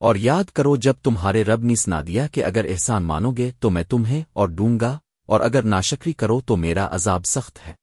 اور یاد کرو جب تمہارے رب نے سنا دیا کہ اگر احسان مانو گے تو میں تمہیں اور ڈوں گا اور اگر ناشکری کرو تو میرا عذاب سخت ہے۔